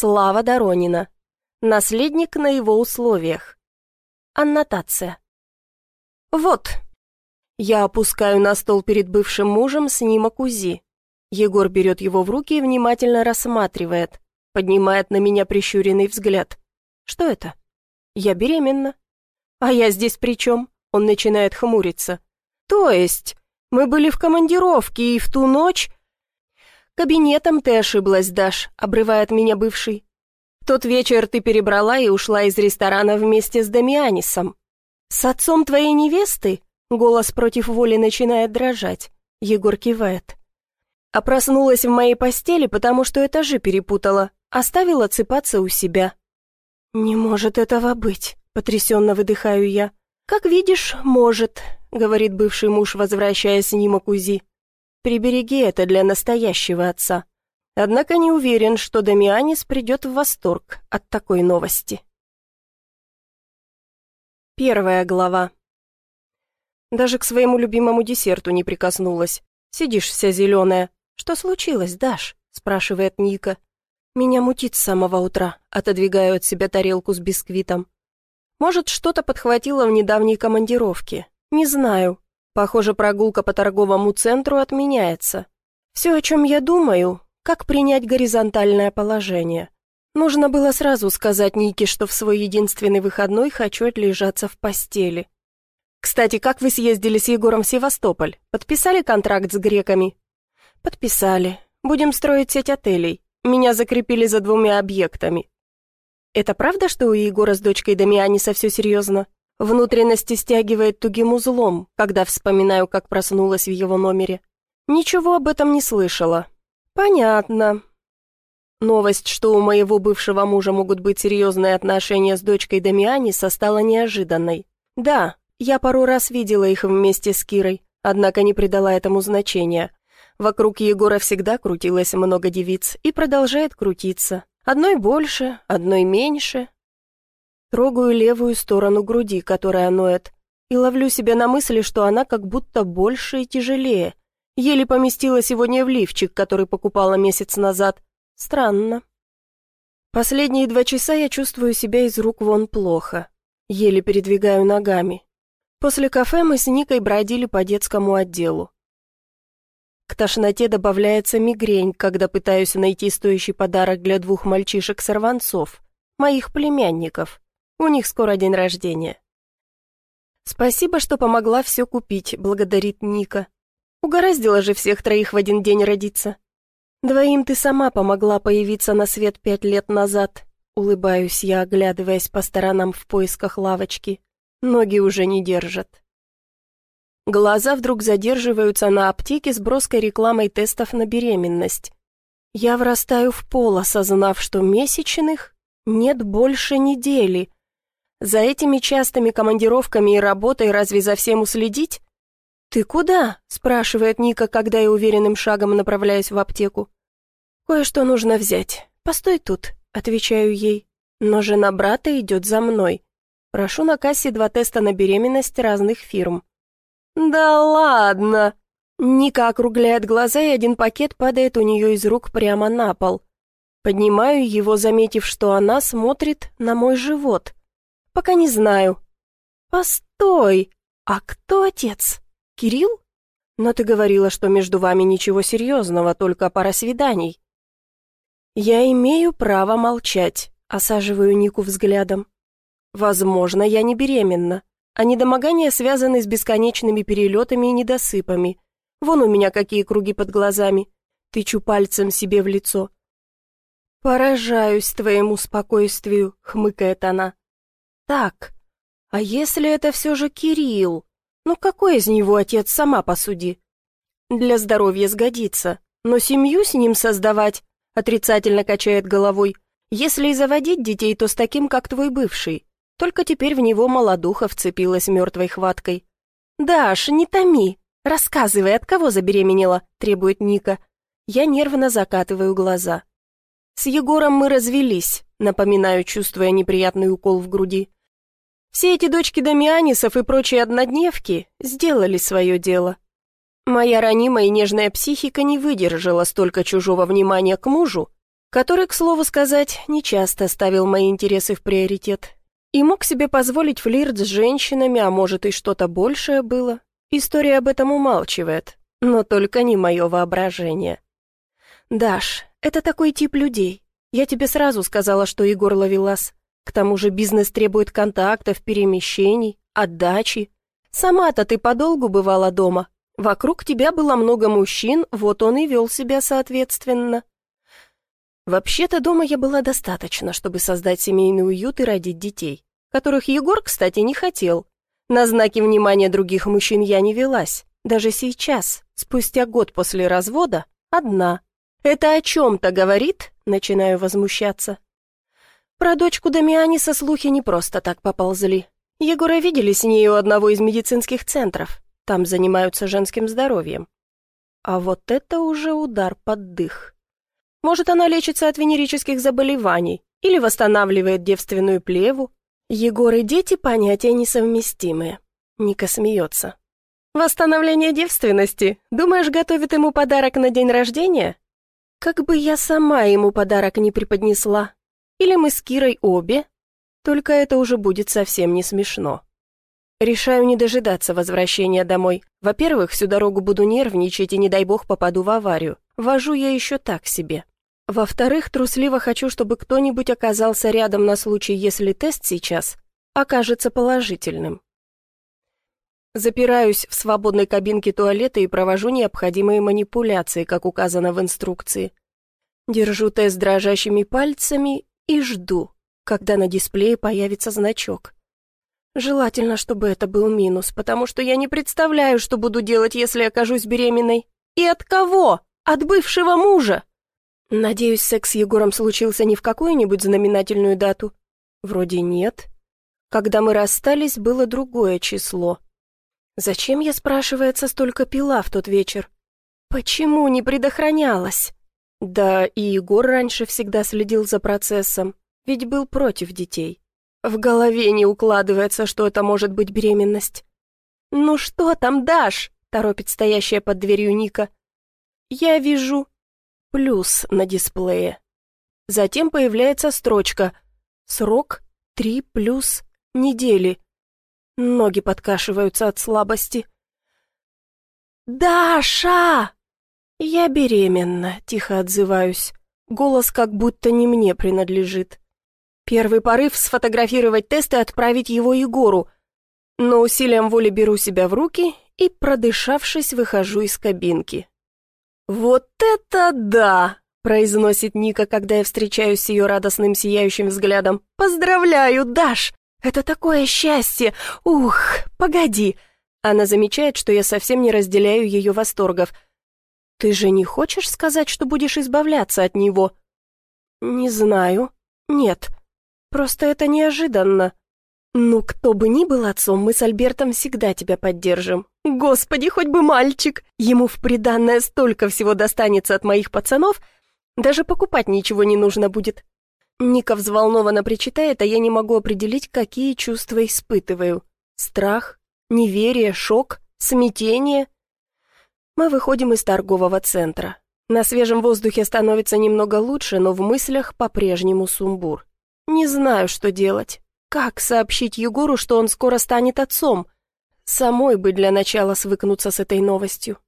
Слава Доронина. Наследник на его условиях. Аннотация. Вот. Я опускаю на стол перед бывшим мужем снимок УЗИ. Егор берет его в руки и внимательно рассматривает. Поднимает на меня прищуренный взгляд. Что это? Я беременна. А я здесь при чем? Он начинает хмуриться. То есть, мы были в командировке, и в ту ночь... Кабинетом ты ошиблась, Даш, обрывает меня бывший. тот вечер ты перебрала и ушла из ресторана вместе с Дамианисом. С отцом твоей невесты? Голос против воли начинает дрожать. Егор кивает. А проснулась в моей постели, потому что этажи перепутала. Оставила цепаться у себя. «Не может этого быть», — потрясенно выдыхаю я. «Как видишь, может», — говорит бывший муж, возвращая снимок УЗИ. «Прибереги это для настоящего отца». Однако не уверен, что Дамианис придет в восторг от такой новости. Первая глава. Даже к своему любимому десерту не прикоснулась. Сидишь вся зеленая. «Что случилось, Даш?» — спрашивает Ника. Меня мутит с самого утра, отодвигаю от себя тарелку с бисквитом. Может, что-то подхватило в недавней командировке. Не знаю. Похоже, прогулка по торговому центру отменяется. Все, о чем я думаю, как принять горизонтальное положение. Нужно было сразу сказать Нике, что в свой единственный выходной хочу отлежаться в постели. «Кстати, как вы съездили с Егором в Севастополь? Подписали контракт с греками?» «Подписали. Будем строить сеть отелей. Меня закрепили за двумя объектами. Это правда, что у Егора с дочкой Дамианиса все серьезно? Внутренности стягивает тугим узлом, когда вспоминаю, как проснулась в его номере. Ничего об этом не слышала. Понятно. Новость, что у моего бывшего мужа могут быть серьезные отношения с дочкой Дамианиса, стала неожиданной. Да, я пару раз видела их вместе с Кирой, однако не придала этому значения. Вокруг Егора всегда крутилось много девиц и продолжает крутиться. Одной больше, одной меньше. Трогаю левую сторону груди, которая ноет, и ловлю себя на мысли, что она как будто больше и тяжелее. Еле поместила сегодня в лифчик, который покупала месяц назад. Странно. Последние два часа я чувствую себя из рук вон плохо. Еле передвигаю ногами. После кафе мы с Никой бродили по детскому отделу. К тошноте добавляется мигрень, когда пытаюсь найти стоящий подарок для двух мальчишек-сорванцов, моих племянников. У них скоро день рождения. «Спасибо, что помогла все купить», — благодарит Ника. «Угораздило же всех троих в один день родиться». «Двоим ты сама помогла появиться на свет пять лет назад», — улыбаюсь я, оглядываясь по сторонам в поисках лавочки. Ноги уже не держат. Глаза вдруг задерживаются на аптеке с броской рекламой тестов на беременность. Я врастаю в пол, осознав, что месячных нет больше недели. За этими частыми командировками и работой разве за всем уследить? «Ты куда?» – спрашивает Ника, когда я уверенным шагом направляюсь в аптеку. «Кое-что нужно взять. Постой тут», – отвечаю ей. Но жена брата идет за мной. Прошу на кассе два теста на беременность разных фирм. «Да ладно!» Ника округляет глаза, и один пакет падает у нее из рук прямо на пол. Поднимаю его, заметив, что она смотрит на мой живот. Пока не знаю. «Постой! А кто отец? Кирилл? Но ты говорила, что между вами ничего серьезного, только пара свиданий». «Я имею право молчать», — осаживаю Нику взглядом. «Возможно, я не беременна а недомогания связаны с бесконечными перелетами и недосыпами. Вон у меня какие круги под глазами. Тычу пальцем себе в лицо. «Поражаюсь твоему спокойствию», — хмыкает она. «Так, а если это все же Кирилл? Ну какой из него отец, сама посуди?» «Для здоровья сгодится, но семью с ним создавать», — отрицательно качает головой. «Если и заводить детей, то с таким, как твой бывший. Только теперь в него молодуха вцепилась мертвой хваткой. «Даш, не томи! Рассказывай, от кого забеременела?» – требует Ника. Я нервно закатываю глаза. «С Егором мы развелись», – напоминаю, чувствуя неприятный укол в груди. «Все эти дочки Дамианисов и прочие однодневки сделали свое дело. Моя ранимая и нежная психика не выдержала столько чужого внимания к мужу который, к слову сказать, нечасто ставил мои интересы в приоритет и мог себе позволить флирт с женщинами, а может и что-то большее было. История об этом умалчивает, но только не мое воображение. «Даш, это такой тип людей. Я тебе сразу сказала, что Егор Ловелас. К тому же бизнес требует контактов, перемещений, отдачи. Сама-то ты подолгу бывала дома. Вокруг тебя было много мужчин, вот он и вел себя соответственно. Вообще-то дома я была достаточно, чтобы создать семейный уют и родить детей, которых Егор, кстати, не хотел. На знаки внимания других мужчин я не велась. Даже сейчас, спустя год после развода, одна. Это о чем-то говорит? Начинаю возмущаться. Про дочку Дамианиса слухи не просто так поползли. Егора видели с ней у одного из медицинских центров. Там занимаются женским здоровьем. А вот это уже удар под дых. Может, она лечится от венерических заболеваний или восстанавливает девственную плеву. Егор и дети понятия несовместимые. Ника смеется. «Восстановление девственности? Думаешь, готовит ему подарок на день рождения?» «Как бы я сама ему подарок не преподнесла, или мы с Кирой обе? Только это уже будет совсем не смешно. Решаю не дожидаться возвращения домой. Во-первых, всю дорогу буду нервничать и, не дай бог, попаду в аварию. Вожу я еще так себе. Во-вторых, трусливо хочу, чтобы кто-нибудь оказался рядом на случай, если тест сейчас окажется положительным. Запираюсь в свободной кабинке туалета и провожу необходимые манипуляции, как указано в инструкции. Держу тест дрожащими пальцами и жду, когда на дисплее появится значок. Желательно, чтобы это был минус, потому что я не представляю, что буду делать, если окажусь беременной. И от кого? От бывшего мужа? Надеюсь, секс с Егором случился не в какую-нибудь знаменательную дату. Вроде нет. Когда мы расстались, было другое число. Зачем я, спрашивается, столько пила в тот вечер? Почему не предохранялась? Да, и Егор раньше всегда следил за процессом, ведь был против детей. В голове не укладывается, что это может быть беременность. «Ну что там, Даш?» — торопит стоящая под дверью Ника. «Я вижу плюс на дисплее. Затем появляется строчка «Срок три плюс недели». Ноги подкашиваются от слабости. «Даша!» «Я беременна», — тихо отзываюсь. Голос как будто не мне принадлежит. Первый порыв — сфотографировать тест и отправить его Егору. Но усилием воли беру себя в руки и, продышавшись, выхожу из кабинки. «Вот это да!» — произносит Ника, когда я встречаюсь с ее радостным сияющим взглядом. «Поздравляю, Даш! Это такое счастье! Ух, погоди!» Она замечает, что я совсем не разделяю ее восторгов — «Ты же не хочешь сказать, что будешь избавляться от него?» «Не знаю. Нет. Просто это неожиданно. Ну, кто бы ни был отцом, мы с Альбертом всегда тебя поддержим. Господи, хоть бы мальчик! Ему в приданное столько всего достанется от моих пацанов, даже покупать ничего не нужно будет». Ника взволнованно причитает, а я не могу определить, какие чувства испытываю. Страх, неверие, шок, смятение — мы выходим из торгового центра. На свежем воздухе становится немного лучше, но в мыслях по-прежнему сумбур. Не знаю, что делать. Как сообщить Егору, что он скоро станет отцом? Самой бы для начала свыкнуться с этой новостью.